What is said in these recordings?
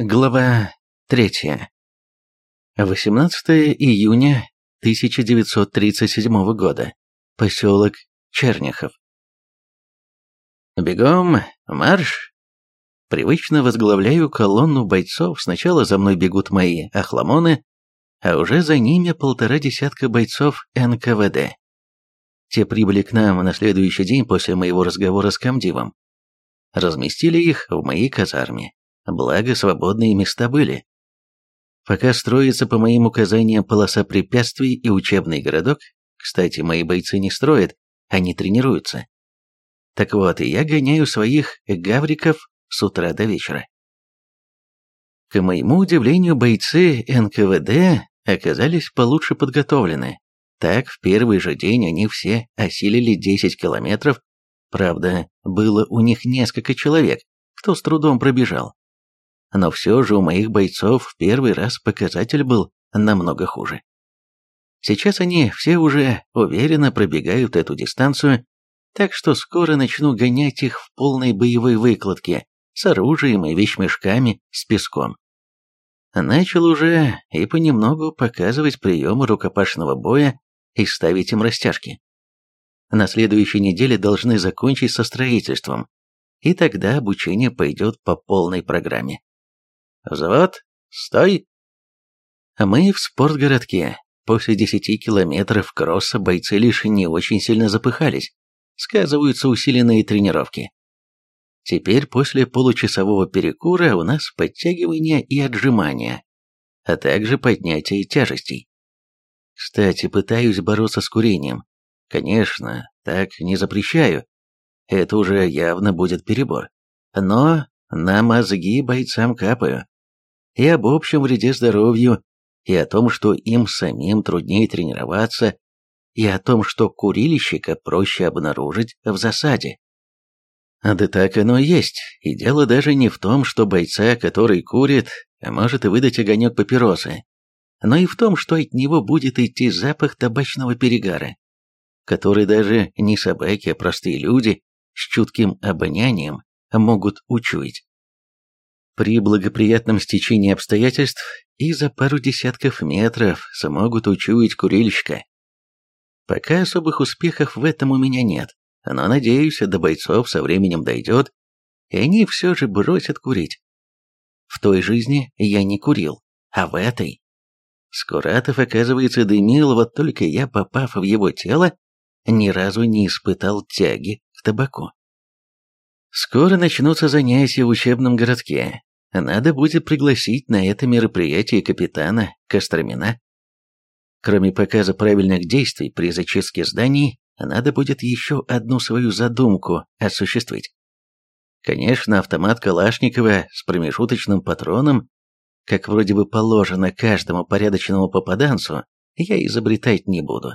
Глава 3. 18 июня 1937 года. Поселок Черняхов. «Бегом, марш!» Привычно возглавляю колонну бойцов, сначала за мной бегут мои охламоны, а уже за ними полтора десятка бойцов НКВД. Те прибыли к нам на следующий день после моего разговора с комдивом. Разместили их в моей казарме благо свободные места были. Пока строится по моим указаниям полоса препятствий и учебный городок, кстати, мои бойцы не строят, они тренируются. Так вот, я гоняю своих гавриков с утра до вечера. К моему удивлению, бойцы НКВД оказались получше подготовлены. Так, в первый же день они все осилили 10 километров, правда, было у них несколько человек, кто с трудом пробежал но все же у моих бойцов в первый раз показатель был намного хуже. Сейчас они все уже уверенно пробегают эту дистанцию, так что скоро начну гонять их в полной боевой выкладке, с оружием и вещмешками, с песком. Начал уже и понемногу показывать приемы рукопашного боя и ставить им растяжки. На следующей неделе должны закончить со строительством, и тогда обучение пойдет по полной программе. Взвод, стой!» Мы в спортгородке. После десяти километров кросса бойцы лишь не очень сильно запыхались. Сказываются усиленные тренировки. Теперь после получасового перекура у нас подтягивания и отжимания, а также поднятие тяжестей. Кстати, пытаюсь бороться с курением. Конечно, так не запрещаю. Это уже явно будет перебор. Но на мозги бойцам капаю. И об общем вреде здоровью, и о том, что им самим труднее тренироваться, и о том, что курильщика проще обнаружить в засаде. Да так оно и есть, и дело даже не в том, что бойца, который курит, может и выдать огонек папиросы, но и в том, что от него будет идти запах табачного перегара, который даже не собаки, а простые люди с чутким обонянием могут учуять. При благоприятном стечении обстоятельств и за пару десятков метров смогут учуять курильщика. Пока особых успехов в этом у меня нет, но, надеюсь, до бойцов со временем дойдет, и они все же бросят курить. В той жизни я не курил, а в этой. Скуратов, оказывается, дымил, вот только я, попав в его тело, ни разу не испытал тяги к табаку. Скоро начнутся занятия в учебном городке. Надо будет пригласить на это мероприятие капитана Костромина. Кроме показа правильных действий при зачистке зданий, надо будет еще одну свою задумку осуществить. Конечно, автомат Калашникова с промежуточным патроном, как вроде бы положено каждому порядочному попаданцу, я изобретать не буду.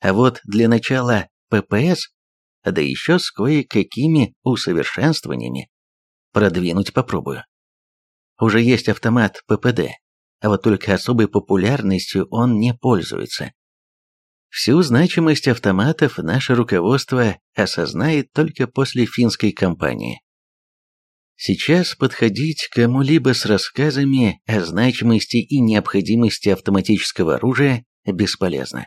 А вот для начала ППС да еще с кое-какими усовершенствованиями. Продвинуть попробую. Уже есть автомат ППД, а вот только особой популярностью он не пользуется. Всю значимость автоматов наше руководство осознает только после финской кампании. Сейчас подходить кому-либо с рассказами о значимости и необходимости автоматического оружия бесполезно.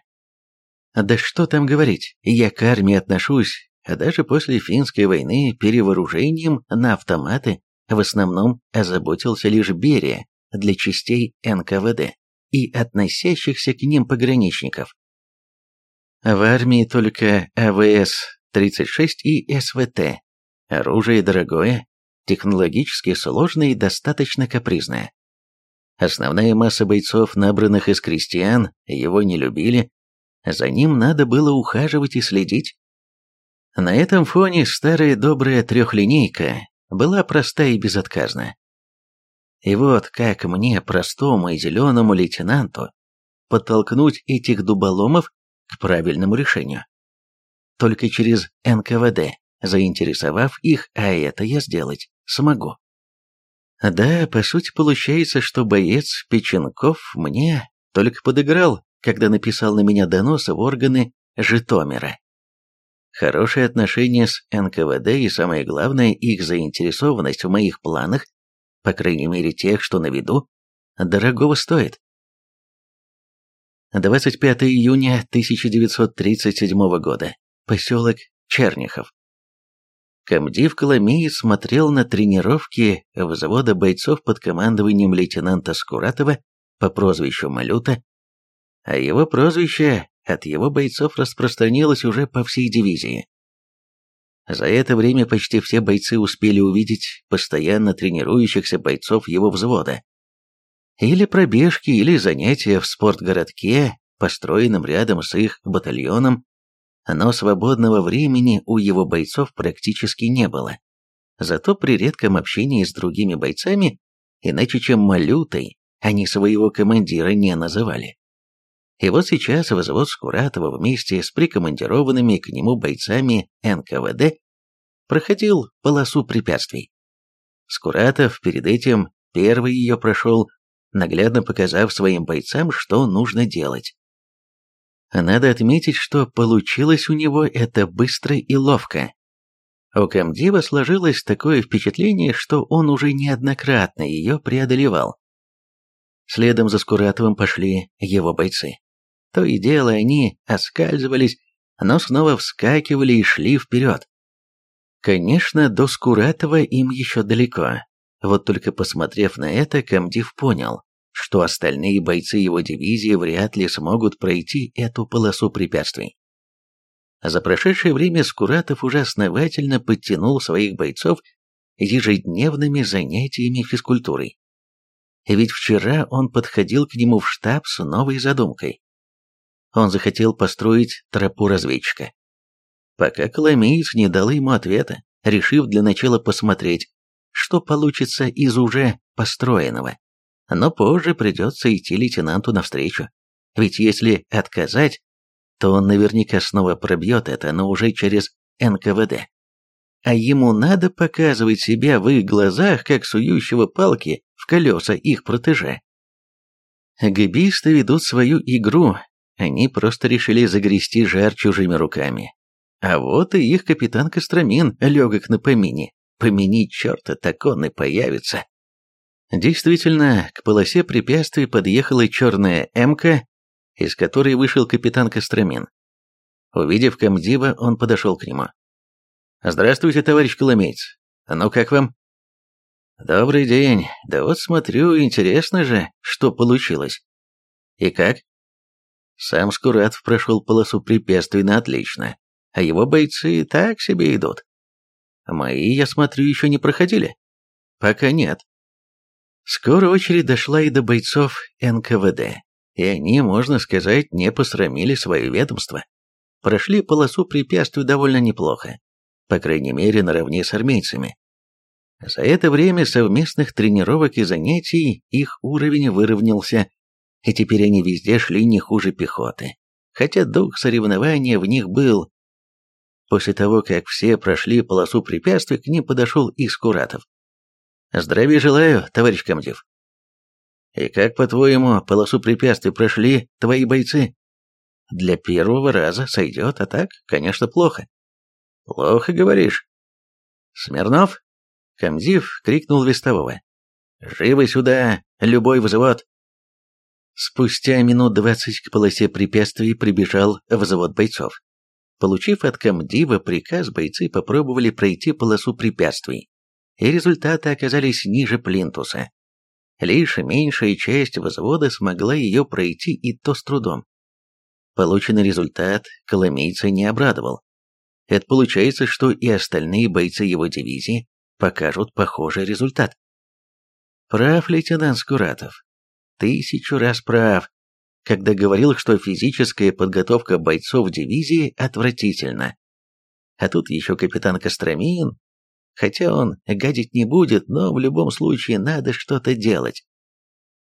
Да что там говорить, я к армии отношусь а даже после финской войны перевооружением на автоматы в основном озаботился лишь Берия для частей НКВД и относящихся к ним пограничников. В армии только АВС-36 и СВТ. Оружие дорогое, технологически сложное и достаточно капризное. Основная масса бойцов, набранных из крестьян, его не любили, за ним надо было ухаживать и следить. На этом фоне старая добрая трехлинейка была проста и безотказна. И вот как мне, простому и зеленому лейтенанту, подтолкнуть этих дуболомов к правильному решению. Только через НКВД, заинтересовав их, а это я сделать смогу. Да, по сути получается, что боец Печенков мне только подыграл, когда написал на меня донос в органы Житомира. Хорошие отношения с НКВД и, самое главное, их заинтересованность в моих планах по крайней мере тех, что на виду, дорогого стоит. 25 июня 1937 года. Поселок Черняхов. Комдив Коломеец смотрел на тренировки взвода бойцов под командованием лейтенанта Скуратова по прозвищу Малюта, а его прозвище от его бойцов распространилось уже по всей дивизии. За это время почти все бойцы успели увидеть постоянно тренирующихся бойцов его взвода. Или пробежки, или занятия в спортгородке, построенном рядом с их батальоном но свободного времени у его бойцов практически не было. Зато при редком общении с другими бойцами, иначе чем малютой, они своего командира не называли. И вот сейчас взвод Скуратова вместе с прикомандированными к нему бойцами НКВД проходил полосу препятствий. Скуратов перед этим первый ее прошел, наглядно показав своим бойцам, что нужно делать. Надо отметить, что получилось у него это быстро и ловко. У комдива сложилось такое впечатление, что он уже неоднократно ее преодолевал. Следом за Скуратовым пошли его бойцы. То и дело они оскальзывались, но снова вскакивали и шли вперед. Конечно, до Скуратова им еще далеко. Вот только посмотрев на это, комдив понял, что остальные бойцы его дивизии вряд ли смогут пройти эту полосу препятствий. За прошедшее время Скуратов уже основательно подтянул своих бойцов ежедневными занятиями физкультурой. Ведь вчера он подходил к нему в штаб с новой задумкой. Он захотел построить тропу разведчика. Пока Коломеец не дал ему ответа, решив для начала посмотреть, что получится из уже построенного но позже придется идти лейтенанту навстречу. Ведь если отказать, то он наверняка снова пробьет это, но уже через НКВД. А ему надо показывать себя в их глазах, как сующего палки в колеса их протеже. Габисты ведут свою игру, они просто решили загрести жар чужими руками. А вот и их капитан Костромин, легок на помине. Помяни черта, так он и появится. Действительно, к полосе препятствий подъехала черная «Эмка», из которой вышел капитан Костромин. Увидев комдива, он подошел к нему. «Здравствуйте, товарищ Коломейц. Ну как вам?» «Добрый день. Да вот смотрю, интересно же, что получилось. И как?» Сам Скуратов прошел полосу препятствий на отлично, а его бойцы так себе идут. Мои, я смотрю, еще не проходили? Пока нет. Скоро очередь дошла и до бойцов НКВД, и они, можно сказать, не посрамили свое ведомство. Прошли полосу препятствий довольно неплохо, по крайней мере, наравне с армейцами. За это время совместных тренировок и занятий их уровень выровнялся, и теперь они везде шли не хуже пехоты, хотя дух соревнования в них был. После того, как все прошли полосу препятствий, к ним подошел и Скуратов. Здравия желаю, товарищ комдив. И как, по-твоему, полосу препятствий прошли твои бойцы? Для первого раза сойдет, а так, конечно, плохо. Плохо, говоришь? Смирнов? Комдив крикнул вестового. Живо сюда, любой взвод. Спустя минут двадцать к полосе препятствий прибежал взвод бойцов. Получив от комдива приказ, бойцы попробовали пройти полосу препятствий и результаты оказались ниже плинтуса. Лишь меньшая часть взвода смогла ее пройти и то с трудом. Полученный результат коломейца не обрадовал. Это получается, что и остальные бойцы его дивизии покажут похожий результат. Прав лейтенант Скуратов. Тысячу раз прав, когда говорил, что физическая подготовка бойцов дивизии отвратительна. А тут еще капитан Костромин Хотя он гадить не будет, но в любом случае надо что-то делать.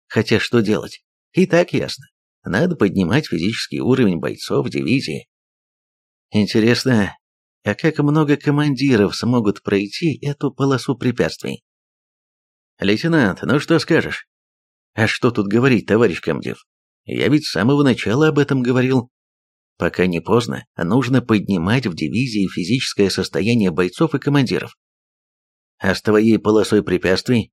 Хотя что делать? И так ясно. Надо поднимать физический уровень бойцов дивизии. Интересно, а как много командиров смогут пройти эту полосу препятствий? Лейтенант, ну что скажешь? А что тут говорить, товарищ комдив? Я ведь с самого начала об этом говорил. Пока не поздно, нужно поднимать в дивизии физическое состояние бойцов и командиров. А с твоей полосой препятствий?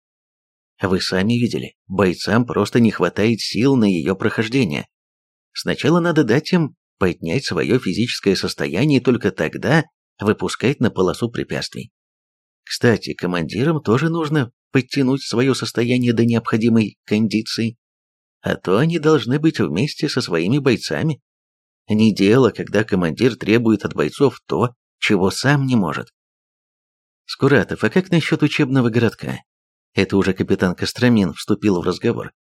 Вы сами видели, бойцам просто не хватает сил на ее прохождение. Сначала надо дать им поднять свое физическое состояние и только тогда выпускать на полосу препятствий. Кстати, командирам тоже нужно подтянуть свое состояние до необходимой кондиции, а то они должны быть вместе со своими бойцами. Не дело, когда командир требует от бойцов то, чего сам не может. Скуратов, а как насчет учебного городка? Это уже капитан Костромин вступил в разговор.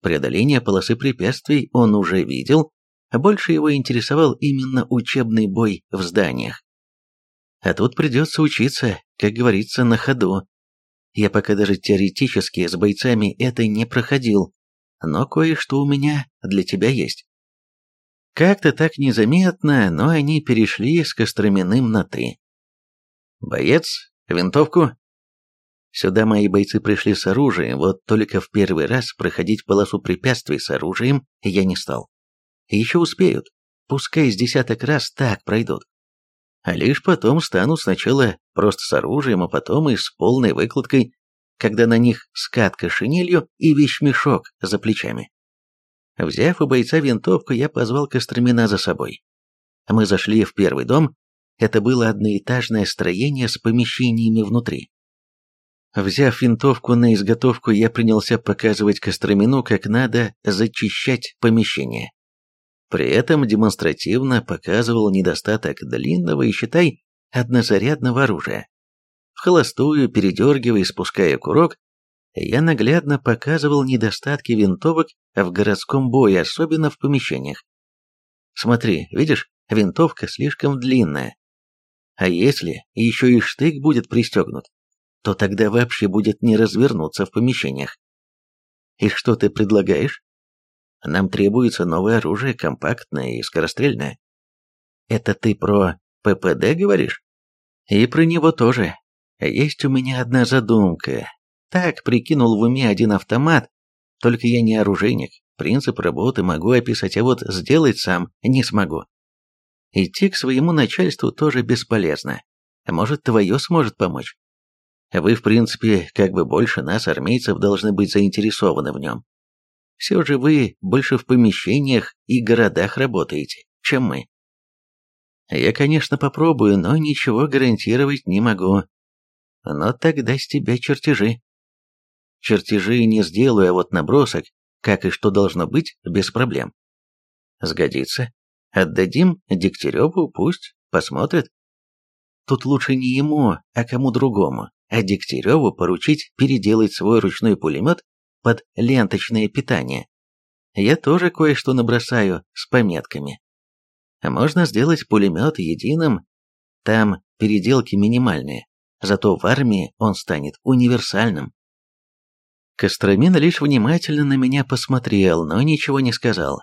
Преодоление полосы препятствий он уже видел, а больше его интересовал именно учебный бой в зданиях. А тут придется учиться, как говорится, на ходу. Я пока даже теоретически с бойцами это не проходил, но кое-что у меня для тебя есть. Как-то так незаметно, но они перешли с Костроминым на «ты». «Боец, винтовку?» Сюда мои бойцы пришли с оружием, вот только в первый раз проходить полосу препятствий с оружием я не стал. Еще успеют, пускай с десяток раз так пройдут. А лишь потом станут сначала просто с оружием, а потом и с полной выкладкой, когда на них скатка шинелью и вещмешок за плечами. Взяв у бойца винтовку, я позвал Костромина за собой. Мы зашли в первый дом, это было одноэтажное строение с помещениями внутри. Взяв винтовку на изготовку, я принялся показывать Костромину, как надо зачищать помещение. При этом демонстративно показывал недостаток длинного и, считай, однозарядного оружия. В холостую, передергивая и спуская курок, я наглядно показывал недостатки винтовок в городском бое, особенно в помещениях. Смотри, видишь, винтовка слишком длинная. А если еще и штык будет пристегнут, то тогда вообще будет не развернуться в помещениях. И что ты предлагаешь? Нам требуется новое оружие, компактное и скорострельное. Это ты про ППД говоришь? И про него тоже. Есть у меня одна задумка. Так прикинул в уме один автомат, только я не оружейник. Принцип работы могу описать, а вот сделать сам не смогу. Идти к своему начальству тоже бесполезно. Может, твое сможет помочь. Вы, в принципе, как бы больше нас, армейцев, должны быть заинтересованы в нем. Все же вы больше в помещениях и городах работаете, чем мы. Я, конечно, попробую, но ничего гарантировать не могу. Но тогда с тебя чертежи. Чертежи не сделаю, а вот набросок, как и что должно быть, без проблем. Сгодится. Отдадим Дегтяреву, пусть посмотрит. Тут лучше не ему, а кому другому, а Дегтяреву поручить переделать свой ручной пулемет под ленточное питание. Я тоже кое-что набросаю с пометками. Можно сделать пулемет единым, там переделки минимальные, зато в армии он станет универсальным. Костромин лишь внимательно на меня посмотрел, но ничего не сказал.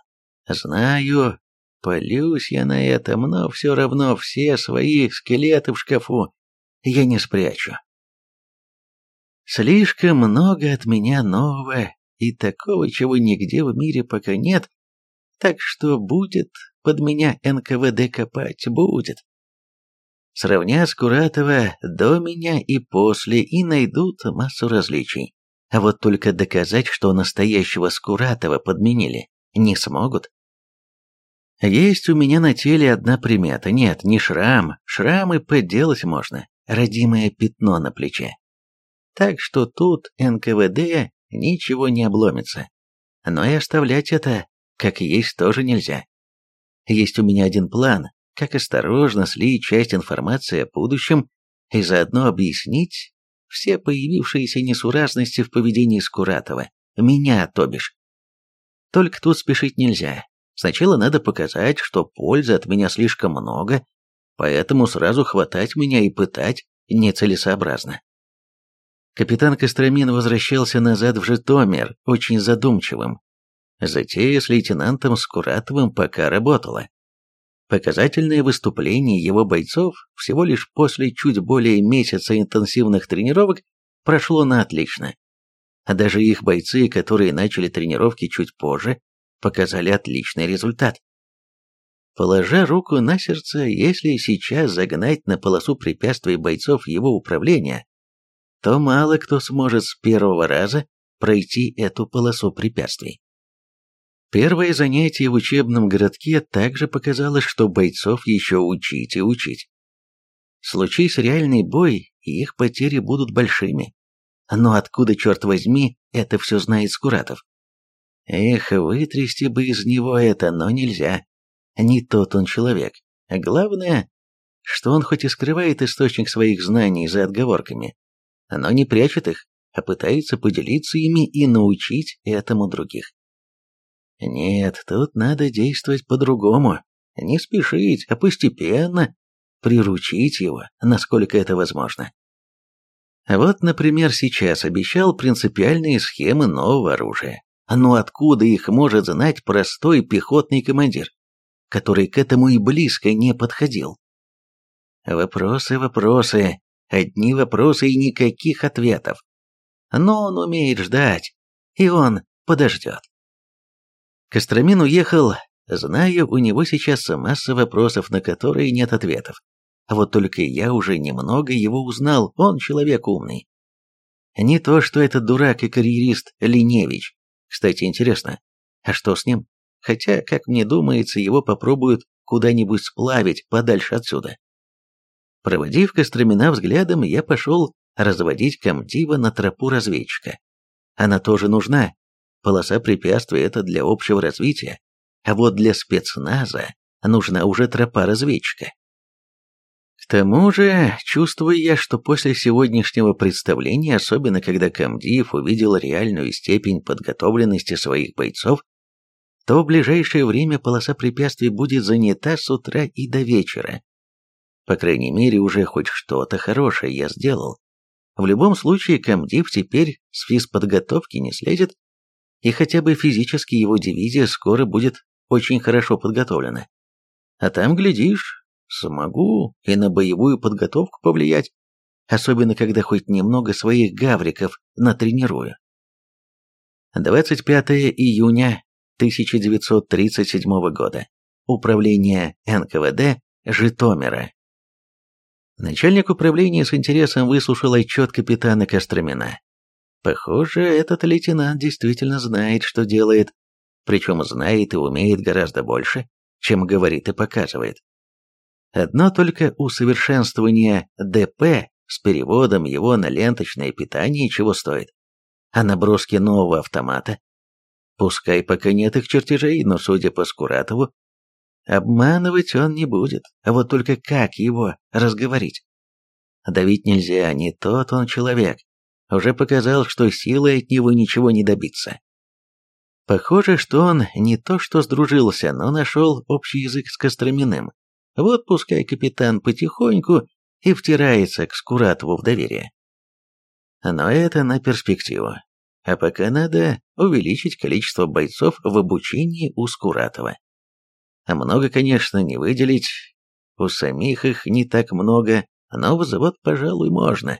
Знаю, полюсь я на этом, но все равно все свои скелеты в шкафу я не спрячу. Слишком много от меня нового и такого, чего нигде в мире пока нет, так что будет под меня НКВД копать, будет. Сравня Скуратова до меня и после, и найдут массу различий. А вот только доказать, что настоящего Скуратова подменили, не смогут. Есть у меня на теле одна примета. Нет, не шрам. Шрамы подделать можно. Родимое пятно на плече. Так что тут НКВД ничего не обломится. Но и оставлять это, как есть, тоже нельзя. Есть у меня один план, как осторожно слить часть информации о будущем и заодно объяснить все появившиеся несуразности в поведении Скуратова, меня, то бишь. Только тут спешить нельзя. Сначала надо показать, что пользы от меня слишком много, поэтому сразу хватать меня и пытать нецелесообразно. Капитан Костромин возвращался назад в Житомир, очень задумчивым. Затея с лейтенантом Скуратовым пока работала. Показательное выступление его бойцов всего лишь после чуть более месяца интенсивных тренировок прошло на отлично. А даже их бойцы, которые начали тренировки чуть позже, показали отличный результат. Положа руку на сердце, если сейчас загнать на полосу препятствий бойцов его управления, то мало кто сможет с первого раза пройти эту полосу препятствий. Первое занятие в учебном городке также показало, что бойцов еще учить и учить. Случись реальный бой, и их потери будут большими. Но откуда, черт возьми, это все знает Скуратов? Эх, вытрясти бы из него это, но нельзя. Не тот он человек. Главное, что он хоть и скрывает источник своих знаний за отговорками, но не прячет их, а пытается поделиться ими и научить этому других. Нет, тут надо действовать по-другому. Не спешить, а постепенно приручить его, насколько это возможно. Вот, например, сейчас обещал принципиальные схемы нового оружия. Но откуда их может знать простой пехотный командир, который к этому и близко не подходил? Вопросы, вопросы, одни вопросы и никаких ответов. Но он умеет ждать, и он подождет. Костромин уехал, зная, у него сейчас масса вопросов, на которые нет ответов. А вот только я уже немного его узнал, он человек умный. Не то, что этот дурак и карьерист Линевич. Кстати, интересно, а что с ним? Хотя, как мне думается, его попробуют куда-нибудь сплавить подальше отсюда. Проводив Костромина взглядом, я пошел разводить комдива на тропу разведчика. Она тоже нужна. Полоса препятствий – это для общего развития, а вот для спецназа нужна уже тропа разведчика. К тому же, чувствую я, что после сегодняшнего представления, особенно когда комдив увидел реальную степень подготовленности своих бойцов, то в ближайшее время полоса препятствий будет занята с утра и до вечера. По крайней мере, уже хоть что-то хорошее я сделал. В любом случае, комдив теперь с физподготовки не слезет, и хотя бы физически его дивизия скоро будет очень хорошо подготовлена. А там, глядишь, Смогу и на боевую подготовку повлиять, особенно когда хоть немного своих гавриков натренирую. 25 июня 1937 года. Управление НКВД Житомира. Начальник управления с интересом выслушал отчет капитана Костромина. Похоже, этот лейтенант действительно знает, что делает, причем знает и умеет гораздо больше, чем говорит и показывает. Одно только усовершенствование ДП с переводом его на ленточное питание чего стоит. А наброски нового автомата? Пускай пока нет их чертежей, но, судя по Скуратову, обманывать он не будет, а вот только как его разговорить? Давить нельзя, не тот он человек. Уже показал, что силой от него ничего не добиться. Похоже, что он не то что сдружился, но нашел общий язык с Костроминым. Вот пускай капитан потихоньку и втирается к Скуратову в доверие. Но это на перспективу. А пока надо увеличить количество бойцов в обучении у Скуратова. А много, конечно, не выделить. У самих их не так много, но взвод, пожалуй, можно.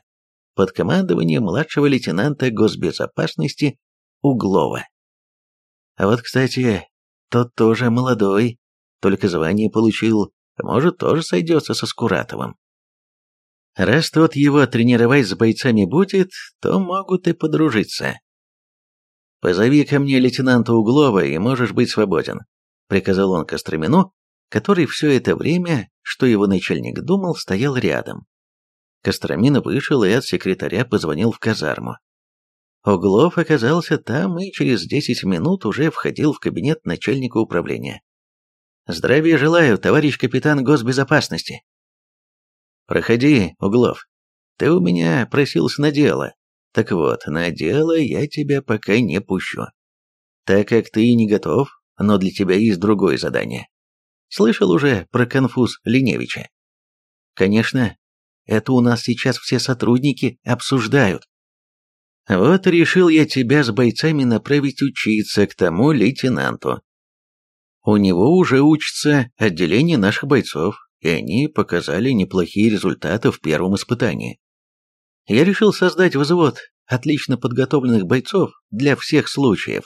Под командованием младшего лейтенанта госбезопасности Углова. А вот, кстати, тот тоже молодой, только звание получил может, тоже сойдется со Скуратовым. Раз тот его тренировать с бойцами будет, то могут и подружиться. «Позови ко мне лейтенанта Углова, и можешь быть свободен», — приказал он Костромину, который все это время, что его начальник думал, стоял рядом. Костромин вышел и от секретаря позвонил в казарму. Углов оказался там и через десять минут уже входил в кабинет начальника управления. Здравия желаю, товарищ капитан госбезопасности. Проходи, Углов. Ты у меня просился на дело. Так вот, на дело я тебя пока не пущу. Так как ты не готов, но для тебя есть другое задание. Слышал уже про конфуз Линевича? Конечно, это у нас сейчас все сотрудники обсуждают. Вот решил я тебя с бойцами направить учиться к тому лейтенанту, у него уже учится отделение наших бойцов, и они показали неплохие результаты в первом испытании. Я решил создать взвод отлично подготовленных бойцов для всех случаев.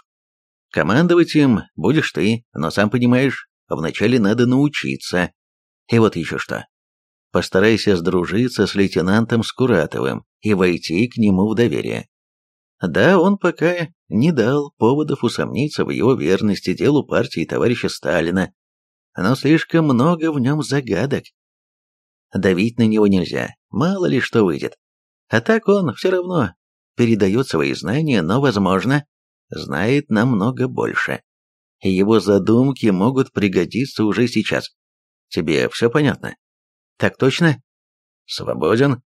Командовать им будешь ты, но сам понимаешь, вначале надо научиться. И вот еще что. Постарайся сдружиться с лейтенантом Скуратовым и войти к нему в доверие. Да, он пока не дал поводов усомниться в его верности делу партии товарища Сталина, но слишком много в нем загадок. Давить на него нельзя, мало ли что выйдет. А так он все равно передает свои знания, но, возможно, знает намного больше. Его задумки могут пригодиться уже сейчас. Тебе все понятно? Так точно? Свободен.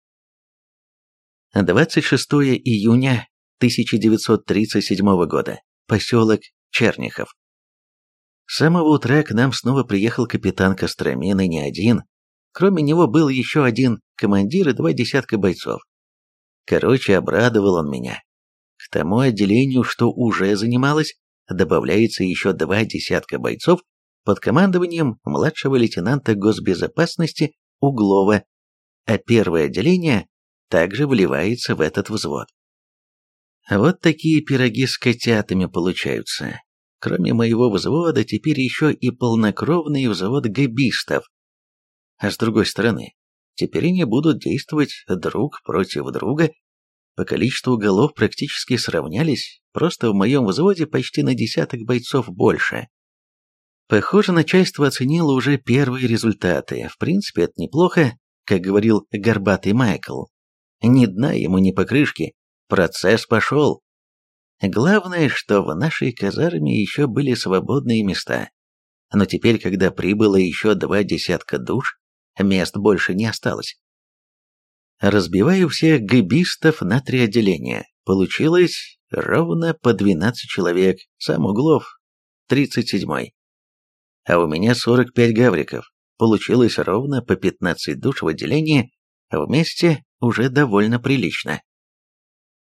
26 июня 1937 года. Поселок Черняхов. С самого утра к нам снова приехал капитан Костромин и не один. Кроме него был еще один командир и два десятка бойцов. Короче, обрадовал он меня. К тому отделению, что уже занималось, добавляется еще два десятка бойцов под командованием младшего лейтенанта госбезопасности Углова, а первое отделение также вливается в этот взвод. Вот такие пироги с котятами получаются. Кроме моего взвода, теперь еще и полнокровный взвод габистов. А с другой стороны, теперь они будут действовать друг против друга. По количеству голов практически сравнялись, просто в моем взводе почти на десяток бойцов больше. Похоже, начальство оценило уже первые результаты. В принципе, это неплохо, как говорил горбатый Майкл. Ни дна ему, ни покрышки. Процесс пошел. Главное, что в нашей казарме еще были свободные места. Но теперь, когда прибыло еще два десятка душ, мест больше не осталось. Разбиваю всех гибистов на три отделения. Получилось ровно по 12 человек, сам Углов, 37-й. А у меня 45 гавриков. Получилось ровно по 15 душ в отделении, вместе уже довольно прилично.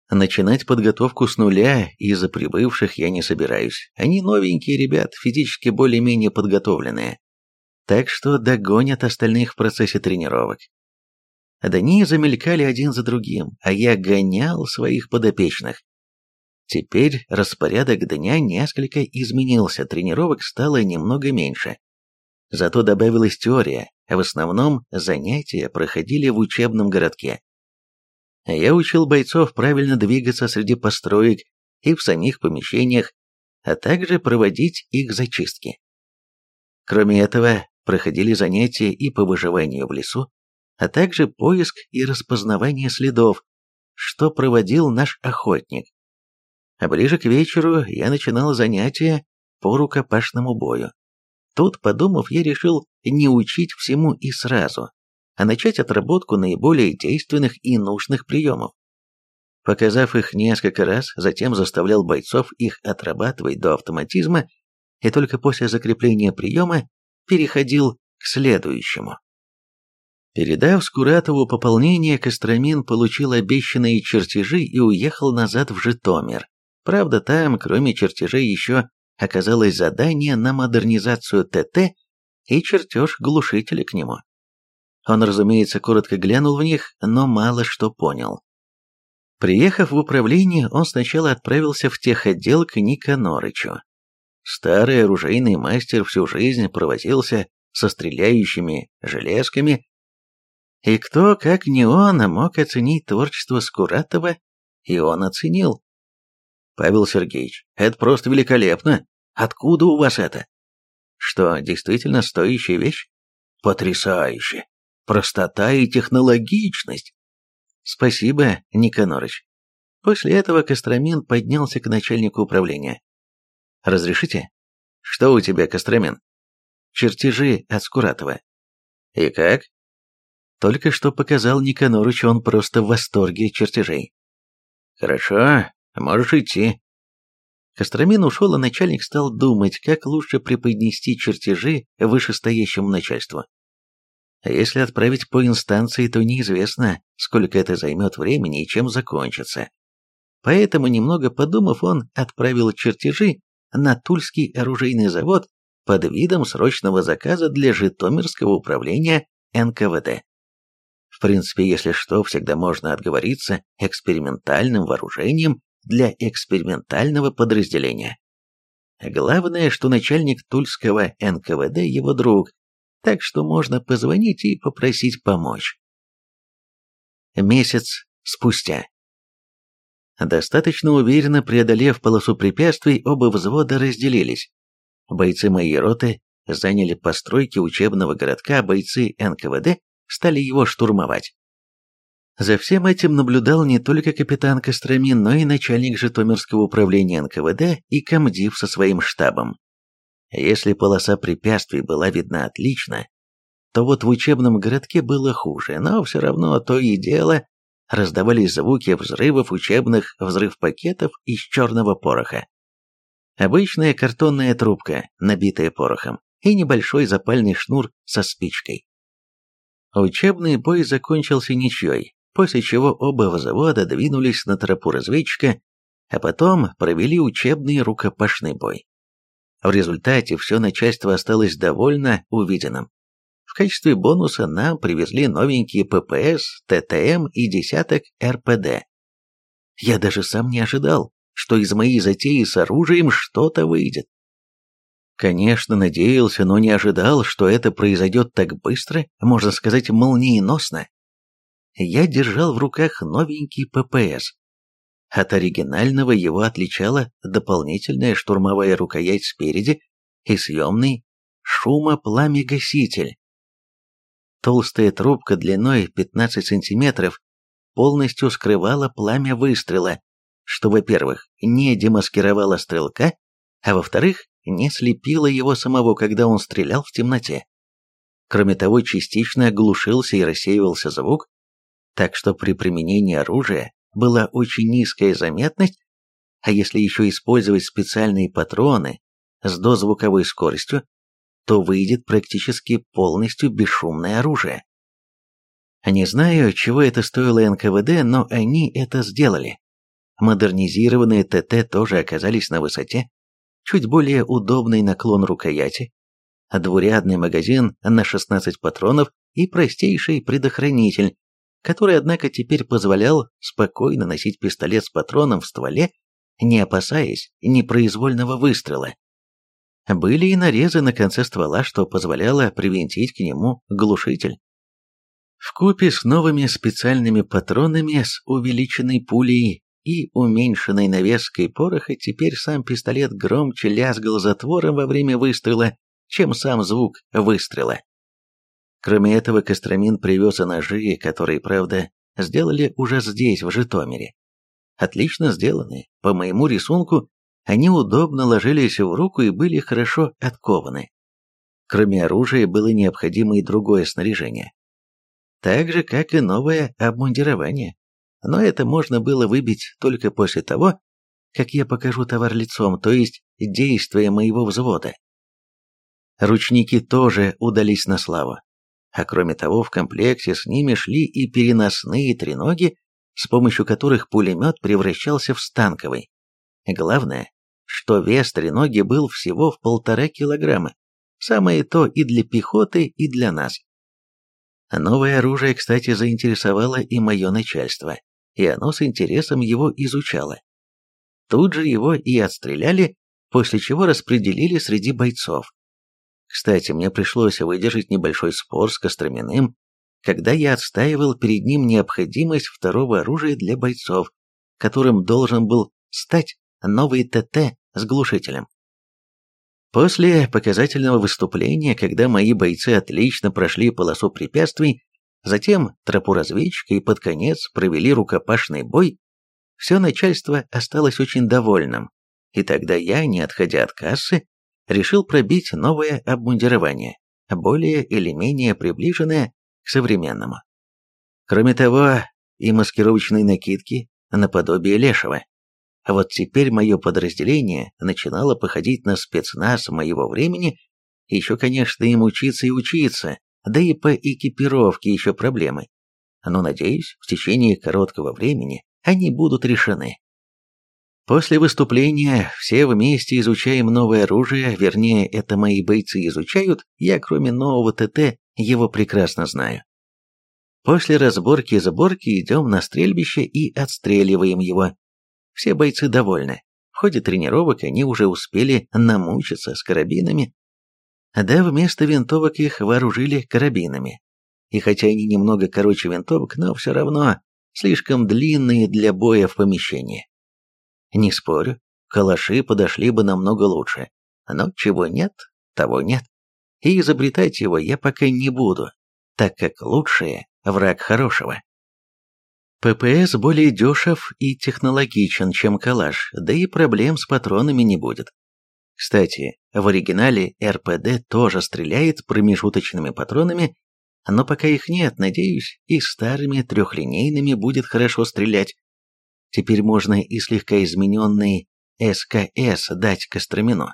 Начинать подготовку с нуля из-за прибывших я не собираюсь. Они новенькие ребят, физически более-менее подготовленные. Так что догонят остальных в процессе тренировок. Дни замелькали один за другим, а я гонял своих подопечных. Теперь распорядок дня несколько изменился, тренировок стало немного меньше. Зато добавилась теория, а в основном занятия проходили в учебном городке. Я учил бойцов правильно двигаться среди построек и в самих помещениях, а также проводить их зачистки. Кроме этого, проходили занятия и по выживанию в лесу, а также поиск и распознавание следов, что проводил наш охотник. А ближе к вечеру я начинал занятия по рукопашному бою. Тут, подумав, я решил не учить всему и сразу, а начать отработку наиболее действенных и нужных приемов. Показав их несколько раз, затем заставлял бойцов их отрабатывать до автоматизма и только после закрепления приема переходил к следующему. Передав Скуратову пополнение, Костромин получил обещанные чертежи и уехал назад в Житомир. Правда, там, кроме чертежей, еще оказалось задание на модернизацию ТТ и чертеж глушителя к нему. Он, разумеется, коротко глянул в них, но мало что понял. Приехав в управление, он сначала отправился в техотдел к Никанорычу. Старый оружейный мастер всю жизнь провозился со стреляющими железками, и кто, как не он, мог оценить творчество Скуратова, и он оценил. «Павел Сергеевич, это просто великолепно! Откуда у вас это?» «Что, действительно стоящая вещь?» «Потрясающе! простота и технологичность. Спасибо, Никонорыч. После этого Костромин поднялся к начальнику управления. Разрешите? Что у тебя, Костромин? Чертежи от Скуратова. И как? Только что показал Никонорыч, он просто в восторге чертежей. Хорошо, можешь идти. Костромин ушел, а начальник стал думать, как лучше преподнести чертежи вышестоящему начальству. А если отправить по инстанции, то неизвестно, сколько это займет времени и чем закончится. Поэтому, немного подумав, он отправил чертежи на Тульский оружейный завод под видом срочного заказа для Житомирского управления НКВД. В принципе, если что, всегда можно отговориться экспериментальным вооружением для экспериментального подразделения. Главное, что начальник Тульского НКВД его друг, так что можно позвонить и попросить помочь. Месяц спустя. Достаточно уверенно преодолев полосу препятствий, оба взвода разделились. Бойцы моей роты заняли постройки учебного городка, а бойцы НКВД стали его штурмовать. За всем этим наблюдал не только капитан Костромин, но и начальник Житомирского управления НКВД и комдив со своим штабом. Если полоса препятствий была видна отлично, то вот в учебном городке было хуже, но все равно то и дело раздавались звуки взрывов учебных взрыв-пакетов из черного пороха. Обычная картонная трубка, набитая порохом, и небольшой запальный шнур со спичкой. Учебный бой закончился ничьей, после чего оба взвода двинулись на тропу разведчика, а потом провели учебный рукопашный бой. В результате все начальство осталось довольно увиденным. В качестве бонуса нам привезли новенькие ППС, ТТМ и десяток РПД. Я даже сам не ожидал, что из моей затеи с оружием что-то выйдет. Конечно, надеялся, но не ожидал, что это произойдет так быстро, можно сказать, молниеносно. Я держал в руках новенький ППС. От оригинального его отличала дополнительная штурмовая рукоять спереди и съемный шумопламегаситель. Толстая трубка длиной 15 сантиметров полностью скрывала пламя выстрела, что, во-первых, не демаскировало стрелка, а во-вторых, не слепило его самого, когда он стрелял в темноте. Кроме того, частично оглушился и рассеивался звук, так что при применении оружия была очень низкая заметность, а если еще использовать специальные патроны с дозвуковой скоростью, то выйдет практически полностью бесшумное оружие. Не знаю, чего это стоило НКВД, но они это сделали. Модернизированные ТТ тоже оказались на высоте, чуть более удобный наклон рукояти, двурядный магазин на 16 патронов и простейший предохранитель, который, однако, теперь позволял спокойно носить пистолет с патроном в стволе, не опасаясь непроизвольного выстрела. Были и нарезы на конце ствола, что позволяло привинтить к нему глушитель. В купе с новыми специальными патронами с увеличенной пулей и уменьшенной навеской пороха теперь сам пистолет громче лязгал затвором во время выстрела, чем сам звук выстрела. Кроме этого, Костромин привез и ножи, которые, правда, сделали уже здесь, в Житомире. Отлично сделаны, по моему рисунку, они удобно ложились в руку и были хорошо откованы. Кроме оружия было необходимо и другое снаряжение. Так же, как и новое обмундирование. Но это можно было выбить только после того, как я покажу товар лицом, то есть действия моего взвода. Ручники тоже удались на славу. А кроме того, в комплекте с ними шли и переносные треноги, с помощью которых пулемет превращался в станковый. Главное, что вес треноги был всего в полтора килограмма. Самое то и для пехоты, и для нас. Новое оружие, кстати, заинтересовало и мое начальство, и оно с интересом его изучало. Тут же его и отстреляли, после чего распределили среди бойцов. Кстати, мне пришлось выдержать небольшой спор с Костроминым, когда я отстаивал перед ним необходимость второго оружия для бойцов, которым должен был стать новый ТТ с глушителем. После показательного выступления, когда мои бойцы отлично прошли полосу препятствий, затем тропу разведчика и под конец провели рукопашный бой, все начальство осталось очень довольным, и тогда я, не отходя от кассы, решил пробить новое обмундирование, более или менее приближенное к современному. Кроме того, и маскировочные накидки наподобие лешего. А вот теперь мое подразделение начинало походить на спецназ моего времени, еще, конечно, им учиться и учиться, да и по экипировке еще проблемы. Но, надеюсь, в течение короткого времени они будут решены. После выступления все вместе изучаем новое оружие, вернее, это мои бойцы изучают, я кроме нового ТТ его прекрасно знаю. После разборки и заборки идем на стрельбище и отстреливаем его, все бойцы довольны. В ходе тренировок они уже успели намучиться с карабинами. Да, вместо винтовок их вооружили карабинами. И хотя они немного короче винтовок, но все равно слишком длинные для боя в помещении. Не спорю, калаши подошли бы намного лучше. Но чего нет, того нет. И изобретать его я пока не буду, так как лучшее – враг хорошего. ППС более дешев и технологичен, чем калаш, да и проблем с патронами не будет. Кстати, в оригинале РПД тоже стреляет промежуточными патронами, но пока их нет, надеюсь, и старыми трехлинейными будет хорошо стрелять. Теперь можно и слегка измененный СКС дать Костромину.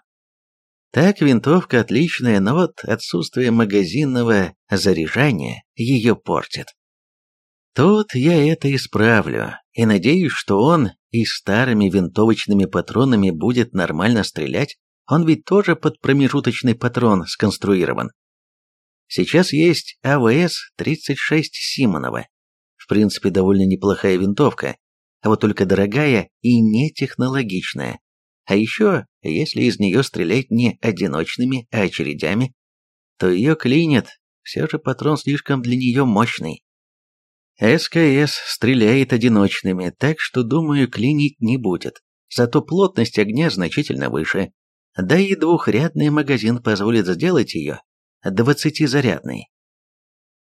Так винтовка отличная, но вот отсутствие магазинного заряжания ее портит. Тут я это исправлю, и надеюсь, что он и старыми винтовочными патронами будет нормально стрелять, он ведь тоже под промежуточный патрон сконструирован. Сейчас есть АВС-36 Симонова. В принципе, довольно неплохая винтовка, а вот только дорогая и не технологичная. А еще, если из нее стрелять не одиночными, а очередями, то ее клинит, все же патрон слишком для нее мощный. СКС стреляет одиночными, так что, думаю, клинить не будет. Зато плотность огня значительно выше. Да и двухрядный магазин позволит сделать ее двадцатизарядной.